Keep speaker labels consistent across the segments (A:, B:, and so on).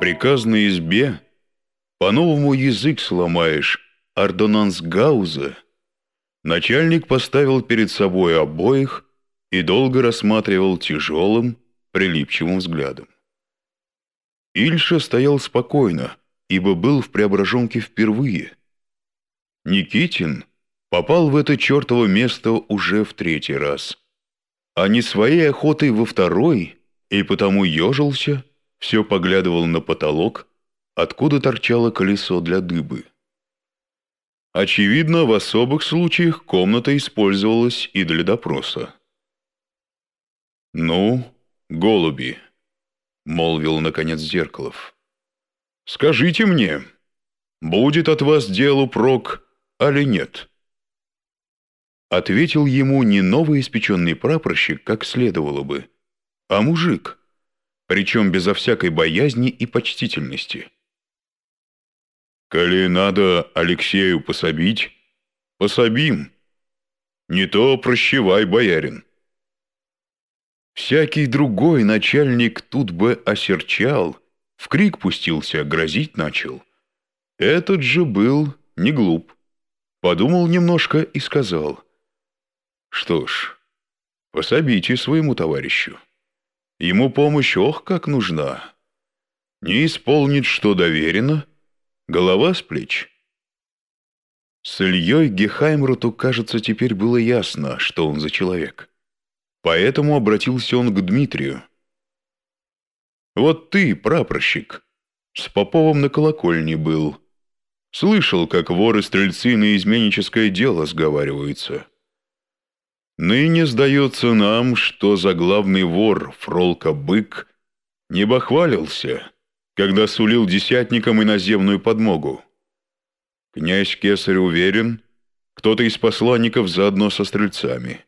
A: приказной избе по-новому язык сломаешь, ордонанс Гауза, начальник поставил перед собой обоих и долго рассматривал тяжелым, прилипчивым взглядом. Ильша стоял спокойно, ибо был в Преображенке впервые. Никитин попал в это чертово место уже в третий раз, а не своей охотой во второй, и потому ежился, все поглядывал на потолок, откуда торчало колесо для дыбы. Очевидно, в особых случаях комната использовалась и для допроса. «Ну, голуби», — молвил, наконец, Зеркалов, — «скажите мне, будет от вас делу прок, али нет?» Ответил ему не новый испеченный прапорщик, как следовало бы, а мужик, причем безо всякой боязни и почтительности. «Коли надо Алексею пособить, пособим. Не то прощевай, боярин». Всякий другой начальник тут бы осерчал, в крик пустился, грозить начал. Этот же был не глуп. Подумал немножко и сказал. «Что ж, пособите своему товарищу. Ему помощь ох как нужна. Не исполнит, что доверено, голова с плеч». С Ильей Гехаймруту, кажется, теперь было ясно, что он за человек. Поэтому обратился он к Дмитрию. «Вот ты, прапорщик, с Поповым на колокольне был. Слышал, как воры-стрельцы на изменническое дело сговариваются. Ныне сдается нам, что за главный вор Фролка-бык не бахвалился, когда сулил десятникам иноземную подмогу. Князь Кесарь уверен, кто-то из посланников заодно со стрельцами»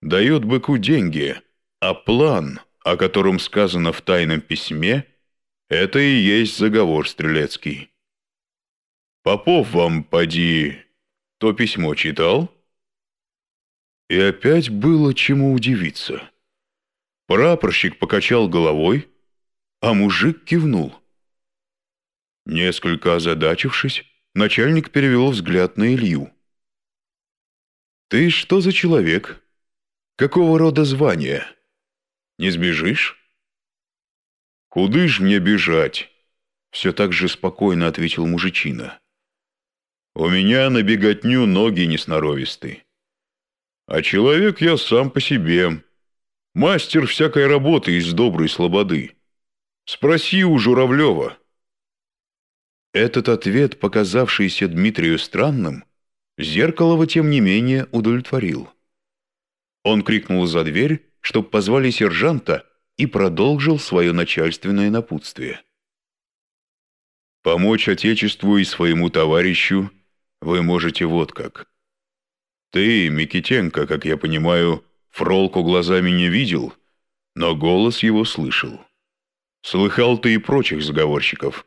A: дает быку деньги, а план, о котором сказано в тайном письме, это и есть заговор стрелецкий. Попов вам, поди, то письмо читал? И опять было чему удивиться. Прапорщик покачал головой, а мужик кивнул. Несколько озадачившись, начальник перевел взгляд на Илью. «Ты что за человек?» Какого рода звание? Не сбежишь? Куды ж мне бежать? Все так же спокойно ответил мужичина. У меня на беготню ноги несноровисты. А человек я сам по себе. Мастер всякой работы из доброй слободы. Спроси у Журавлева. Этот ответ, показавшийся Дмитрию странным, Зеркалова, тем не менее, удовлетворил. Он крикнул за дверь, чтоб позвали сержанта, и продолжил свое начальственное напутствие. «Помочь Отечеству и своему товарищу вы можете вот как. Ты, Микитенко, как я понимаю, Фролку глазами не видел, но голос его слышал. Слыхал ты и прочих заговорщиков.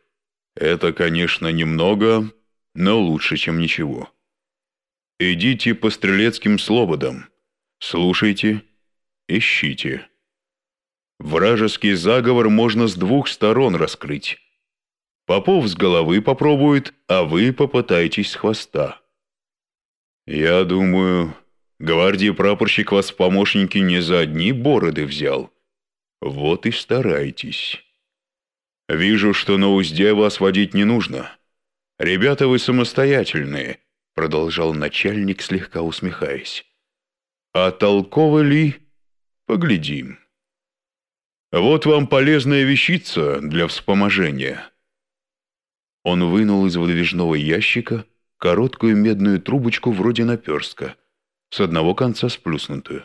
A: Это, конечно, немного, но лучше, чем ничего. Идите по стрелецким слободам». Слушайте, ищите. Вражеский заговор можно с двух сторон раскрыть. Попов с головы попробует, а вы попытаетесь с хвоста. Я думаю, гвардии прапорщик вас в помощники не за одни бороды взял. Вот и старайтесь. Вижу, что на узде вас водить не нужно. Ребята вы самостоятельные, продолжал начальник, слегка усмехаясь. А толково ли? Поглядим. Вот вам полезная вещица для вспоможения. Он вынул из выдвижного ящика короткую медную трубочку вроде наперстка, с одного конца сплюснутую.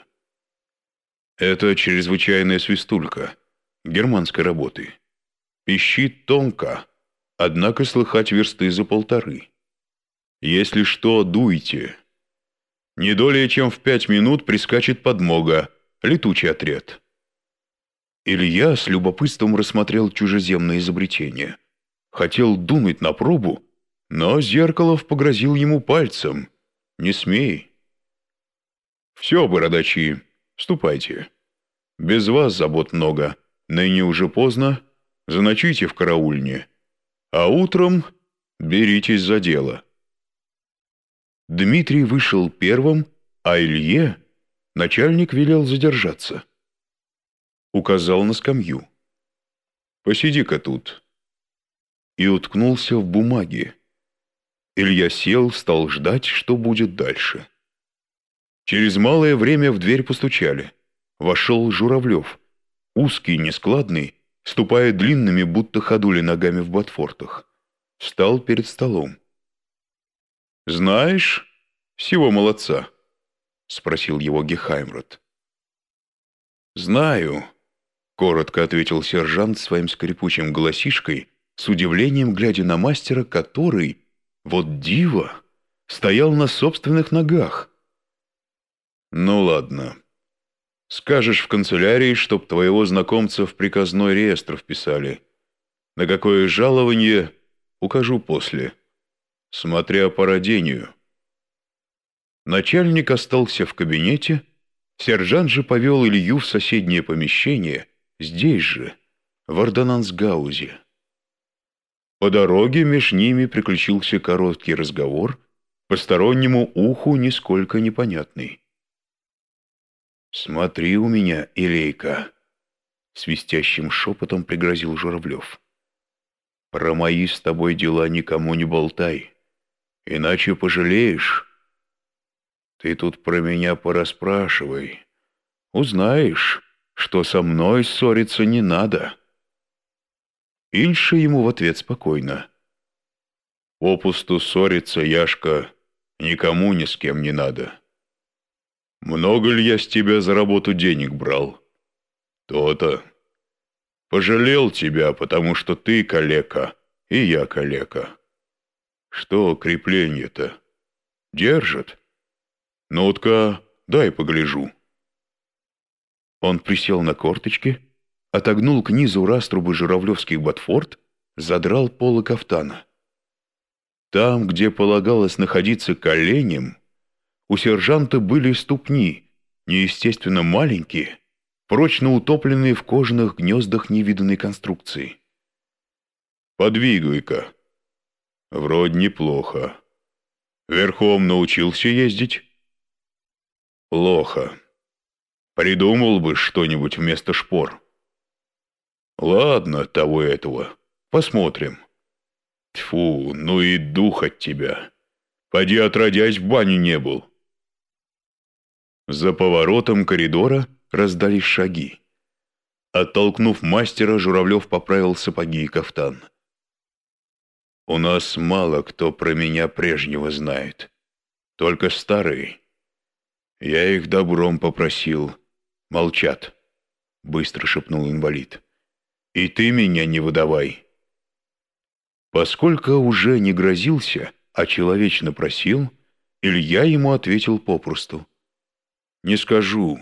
A: Это чрезвычайная свистулька, германской работы. Пищит тонко, однако слыхать версты за полторы. Если что, дуйте, не долее, чем в пять минут прискачет подмога, летучий отряд. Илья с любопытством рассмотрел чужеземное изобретение. Хотел дунуть на пробу, но Зеркалов погрозил ему пальцем. «Не смей». «Все, бородачи, ступайте. Без вас забот много. Ныне уже поздно. заночуйте в караульне, а утром беритесь за дело». Дмитрий вышел первым, а Илье начальник велел задержаться. Указал на скамью. «Посиди-ка тут». И уткнулся в бумаги. Илья сел, стал ждать, что будет дальше. Через малое время в дверь постучали. Вошел Журавлев. Узкий, нескладный, ступая длинными, будто ходули ногами в ботфортах. Встал перед столом. «Знаешь всего молодца?» — спросил его Гехаймрот. «Знаю», — коротко ответил сержант своим скрипучим голосишкой, с удивлением глядя на мастера, который, вот диво, стоял на собственных ногах. «Ну ладно. Скажешь в канцелярии, чтоб твоего знакомца в приказной реестр вписали. На какое жалование, укажу после, смотря по родению». Начальник остался в кабинете, сержант же повел Илью в соседнее помещение, здесь же, в Ордонансгаузе. По дороге меж ними приключился короткий разговор, постороннему уху нисколько непонятный. «Смотри у меня, Илейка!» — свистящим шепотом пригрозил Журавлев. «Про мои с тобой дела никому не болтай, иначе пожалеешь». Ты тут про меня пораспрашивай. Узнаешь, что со мной ссориться не надо. Ильша ему в ответ спокойно. Опусту ссориться, Яшка, никому ни с кем не надо. Много ли я с тебя за работу денег брал? То-то. Пожалел тебя, потому что ты калека, и я калека. Что крепление-то? Держит? «Ну-ка, дай погляжу». Он присел на корточки, отогнул к низу раструбы журавлевских ботфорд, задрал полы кафтана. Там, где полагалось находиться коленем, у сержанта были ступни, неестественно маленькие, прочно утопленные в кожаных гнездах невиданной конструкции. «Подвигай-ка». «Вроде неплохо. Верхом научился ездить?» Плохо. Придумал бы что-нибудь вместо шпор. Ладно, того этого. Посмотрим. Тьфу, ну и дух от тебя. Поди отродясь в бане не был. За поворотом коридора раздались шаги. Оттолкнув мастера, Журавлев поправил сапоги и кафтан. «У нас мало кто про меня прежнего знает. Только старые. «Я их добром попросил. Молчат», — быстро шепнул инвалид. «И ты меня не выдавай». Поскольку уже не грозился, а человечно просил, Илья ему ответил попросту. «Не скажу,